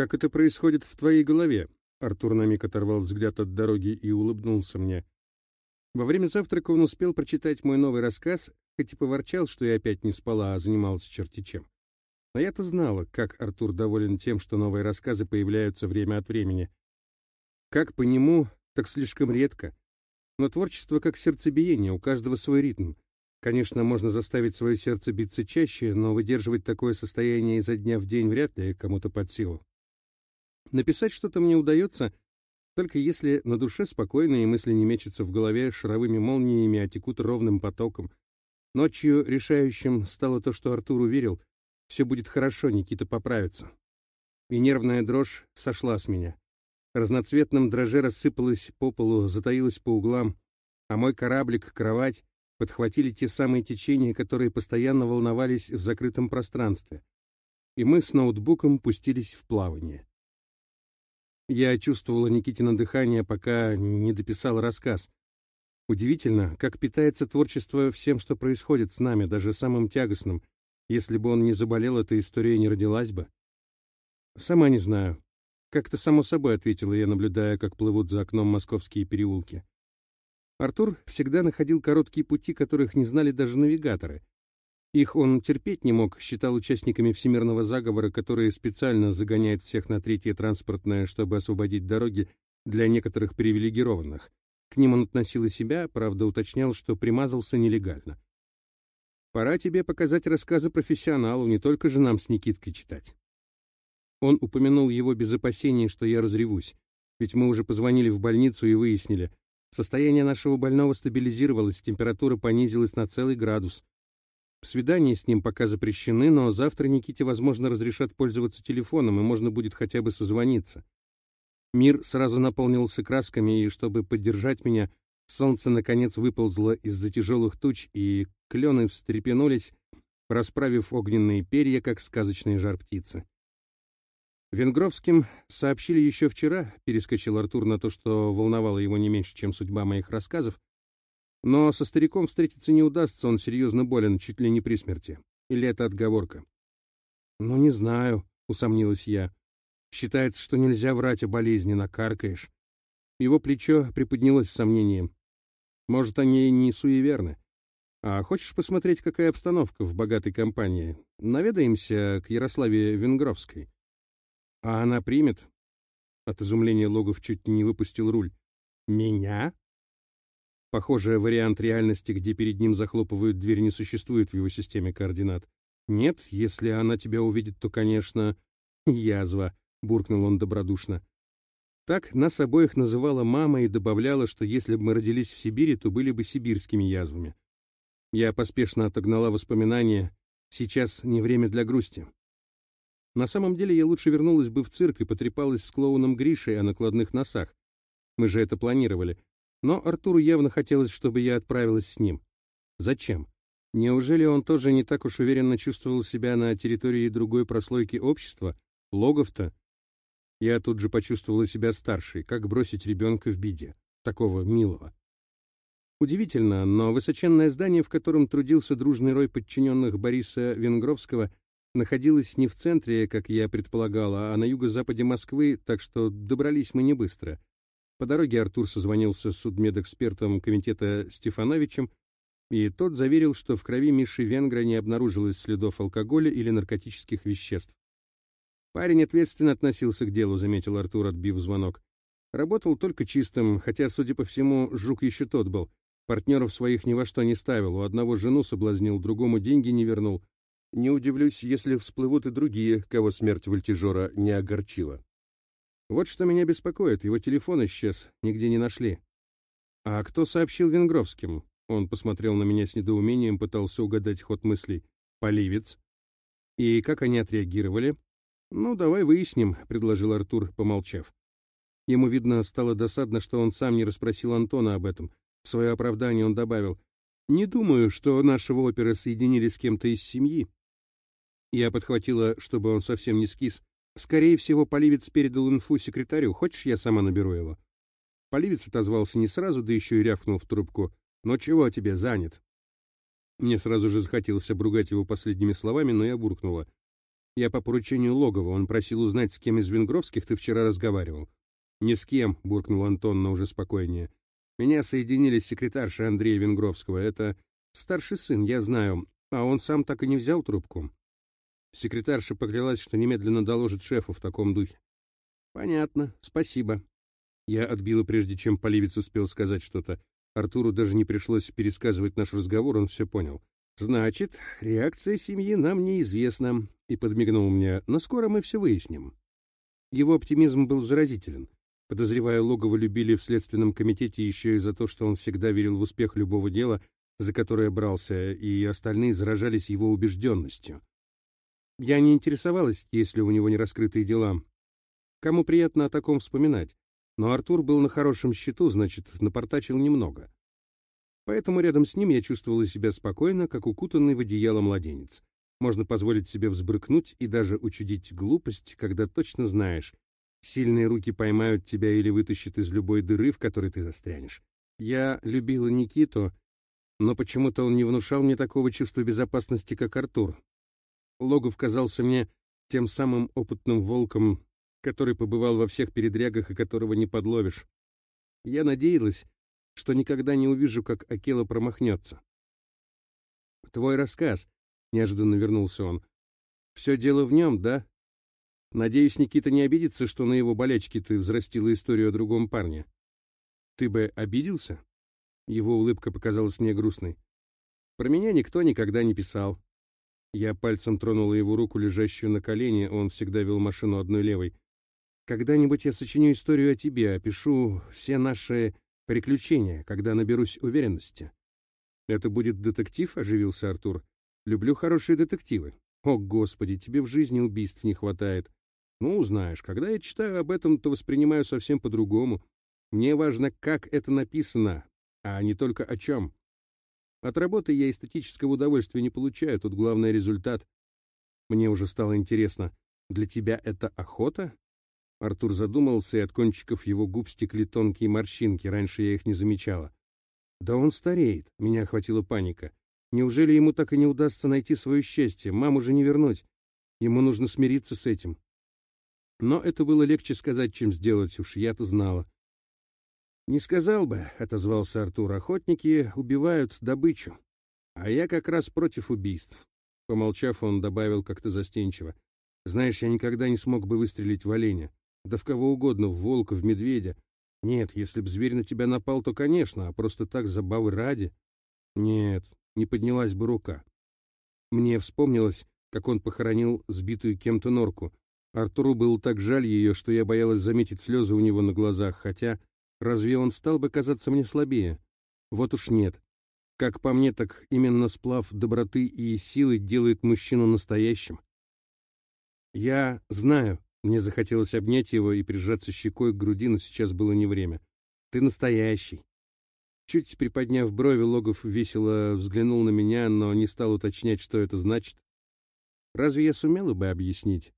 как это происходит в твоей голове?» Артур на миг оторвал взгляд от дороги и улыбнулся мне. Во время завтрака он успел прочитать мой новый рассказ, хоть и поворчал, что я опять не спала, а занимался черти чем. Но я-то знала, как Артур доволен тем, что новые рассказы появляются время от времени. Как по нему, так слишком редко. Но творчество как сердцебиение, у каждого свой ритм. Конечно, можно заставить свое сердце биться чаще, но выдерживать такое состояние изо дня в день вряд ли кому-то под силу. Написать что-то мне удается, только если на душе спокойно и мысли не мечутся в голове шаровыми молниями, а текут ровным потоком. Ночью решающим стало то, что Артур уверил, все будет хорошо, Никита поправится. И нервная дрожь сошла с меня. Разноцветным дроже рассыпалась по полу, затаилась по углам, а мой кораблик, кровать подхватили те самые течения, которые постоянно волновались в закрытом пространстве. И мы с ноутбуком пустились в плавание. Я чувствовала Никитина дыхание, пока не дописал рассказ. Удивительно, как питается творчество всем, что происходит с нами, даже самым тягостным. Если бы он не заболел, эта история не родилась бы. Сама не знаю. Как-то само собой ответила я, наблюдая, как плывут за окном московские переулки. Артур всегда находил короткие пути, которых не знали даже навигаторы. Их он терпеть не мог, считал участниками всемирного заговора, который специально загоняет всех на третье транспортное, чтобы освободить дороги для некоторых привилегированных. К ним он относил и себя, правда уточнял, что примазался нелегально. «Пора тебе показать рассказы профессионалу, не только же нам с Никиткой читать». Он упомянул его без опасений, что я разревусь, ведь мы уже позвонили в больницу и выяснили, состояние нашего больного стабилизировалось, температура понизилась на целый градус. Свидания с ним пока запрещены, но завтра Никите, возможно, разрешат пользоваться телефоном, и можно будет хотя бы созвониться. Мир сразу наполнился красками, и чтобы поддержать меня, солнце наконец выползло из-за тяжелых туч, и клены встрепенулись, расправив огненные перья, как сказочные жар-птицы. Венгровским сообщили еще вчера, перескочил Артур на то, что волновало его не меньше, чем судьба моих рассказов, но со стариком встретиться не удастся, он серьезно болен, чуть ли не при смерти. Или это отговорка? «Ну, не знаю», — усомнилась я. «Считается, что нельзя врать о болезни, накаркаешь». Его плечо приподнялось в сомнении. «Может, они не суеверны. А хочешь посмотреть, какая обстановка в богатой компании? Наведаемся к Ярославе Венгровской». «А она примет?» От изумления Логов чуть не выпустил руль. «Меня?» Похоже, вариант реальности, где перед ним захлопывают дверь, не существует в его системе координат. Нет, если она тебя увидит, то, конечно, язва, буркнул он добродушно. Так нас обоих называла мама и добавляла, что если бы мы родились в Сибири, то были бы сибирскими язвами. Я поспешно отогнала воспоминания. Сейчас не время для грусти. На самом деле я лучше вернулась бы в цирк и потрепалась с клоуном Гришей о накладных носах. Мы же это планировали. Но Артуру явно хотелось, чтобы я отправилась с ним. Зачем? Неужели он тоже не так уж уверенно чувствовал себя на территории другой прослойки общества? Логов-то? Я тут же почувствовала себя старшей, как бросить ребенка в беде, такого милого. Удивительно, но высоченное здание, в котором трудился дружный рой подчиненных Бориса Венгровского, находилось не в центре, как я предполагала, а на юго-западе Москвы, так что добрались мы не быстро — по дороге Артур созвонился с судмедэкспертом комитета Стефановичем, и тот заверил, что в крови Миши Венгра не обнаружилось следов алкоголя или наркотических веществ. Парень ответственно относился к делу, заметил Артур, отбив звонок. Работал только чистым, хотя, судя по всему, жук еще тот был. Партнеров своих ни во что не ставил, у одного жену соблазнил, другому деньги не вернул. Не удивлюсь, если всплывут и другие, кого смерть вольтежера не огорчила. Вот что меня беспокоит, его телефон исчез, нигде не нашли. А кто сообщил Венгровским? Он посмотрел на меня с недоумением, пытался угадать ход мыслей. Поливец. И как они отреагировали? Ну, давай выясним, предложил Артур, помолчав. Ему, видно, стало досадно, что он сам не расспросил Антона об этом. В свое оправдание он добавил, «Не думаю, что нашего опера соединили с кем-то из семьи». Я подхватила, чтобы он совсем не скис, Скорее всего, Поливец передал инфу секретарю. Хочешь, я сама наберу его?» Поливец отозвался не сразу, да еще и рявкнул в трубку. «Но чего тебе, занят?» Мне сразу же захотелось обругать его последними словами, но я буркнула. Я по поручению Логова, он просил узнать, с кем из Венгровских ты вчера разговаривал. «Ни с кем», — буркнул Антон, но уже спокойнее. «Меня соединили с секретаршей Андрея Венгровского. Это старший сын, я знаю, а он сам так и не взял трубку». Секретарша поклялась, что немедленно доложит шефу в таком духе. «Понятно, спасибо». Я отбила, прежде чем Поливец успел сказать что-то. Артуру даже не пришлось пересказывать наш разговор, он все понял. «Значит, реакция семьи нам неизвестна», — и подмигнул мне, «но скоро мы все выясним». Его оптимизм был заразителен. Подозревая, Логова любили в Следственном комитете еще и за то, что он всегда верил в успех любого дела, за которое брался, и остальные заражались его убежденностью. Я не интересовалась, есть ли у него нераскрытые дела. Кому приятно о таком вспоминать. Но Артур был на хорошем счету, значит, напортачил немного. Поэтому рядом с ним я чувствовала себя спокойно, как укутанный в одеяло младенец. Можно позволить себе взбрыкнуть и даже учудить глупость, когда точно знаешь, Сильные руки поймают тебя или вытащат из любой дыры, в которой ты застрянешь. Я любила Никиту, но почему-то он не внушал мне такого чувства безопасности, как Артур. Логов казался мне тем самым опытным волком, который побывал во всех передрягах и которого не подловишь. Я надеялась, что никогда не увижу, как Акела промахнется. «Твой рассказ», — неожиданно вернулся он. «Все дело в нем, да?» Надеюсь, Никита не обидится, что на его болячке ты взрастила историю о другом парне. Ты бы обиделся? Его улыбка показалась мне грустной. Про меня никто никогда не писал. Я пальцем тронула его руку, лежащую на колене, он всегда вел машину одной левой. Когда-нибудь я сочиню историю о тебе, опишу все наши приключения, когда наберусь уверенности. Это будет детектив, оживился Артур. Люблю хорошие детективы. О, Господи, тебе в жизни убийств не хватает. Ну, знаешь, когда я читаю об этом, то воспринимаю совсем по-другому. Мне важно, как это написано, а не только о чем. От работы я эстетического удовольствия не получаю, тут главный результат. Мне уже стало интересно, для тебя это охота? Артур задумался, и от кончиков его губ стекли тонкие морщинки, раньше я их не замечала. Да он стареет, меня охватила паника. Неужели ему так и не удастся найти свое счастье? Маму же не вернуть. Ему нужно смириться с этим. Но это было легче сказать, чем сделать, уж я-то знала. «Не сказал бы», — отозвался Артур, — «охотники убивают добычу. А я как раз против убийств». Помолчав, он добавил как-то застенчиво. «Знаешь, я никогда не смог бы выстрелить в оленя. Да в кого угодно, в волка, в медведя. Нет, если б зверь на тебя напал, то, конечно, а просто так, забавы ради. Нет, не поднялась бы рука. Мне вспомнилось, как он похоронил сбитую кем-то норку. Артуру было так жаль ее, что я боялась заметить слезы у него на глазах, хотя разве он стал бы казаться мне слабее? Вот уж нет. Как по мне, так именно сплав доброты и силы делает мужчину настоящим. Я знаю, мне захотелось обнять его и прижаться щекой к груди, но сейчас было не время. Ты настоящий. Чуть приподняв брови, Логов весело взглянул на меня, но не стал уточнять, что это значит. Разве я сумела бы объяснить?